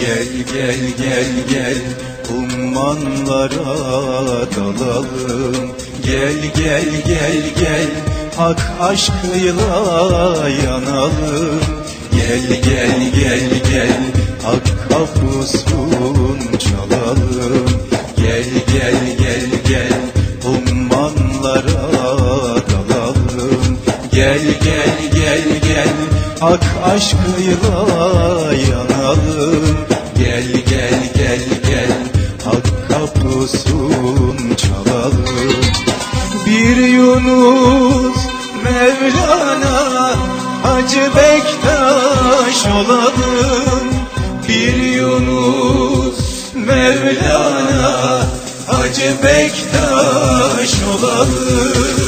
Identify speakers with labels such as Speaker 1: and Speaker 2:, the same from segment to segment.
Speaker 1: Gel gel gel gel. Ummanlara dalalım. Gel gel gel gel. Hak aşkıyla yanalım. Gel gel gel gel. Hak kapusun çalalım. Gel gel gel gel. Ummanlara dalalım. Gel gel gel gel. Hak aşkıyla yanalım. Hacı Bektaş olalım Bir Yunus Mevlana. Hacı Bektaş olalım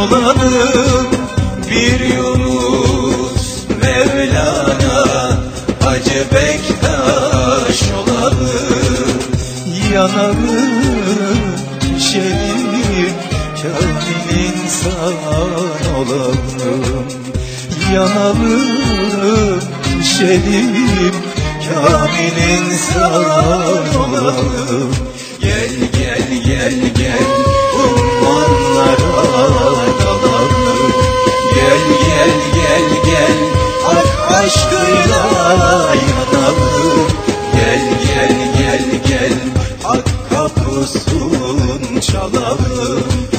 Speaker 1: Olalım. Bir Yunus Mevlana Hacı Bektaş olalım. Yanalım şerif Kamil insan olalım. Yanalım şerif Kamil insan olalım. Gel gel gel gel aşkıyla yanalım Gel gel gel gel. Hak kapısın çalalım.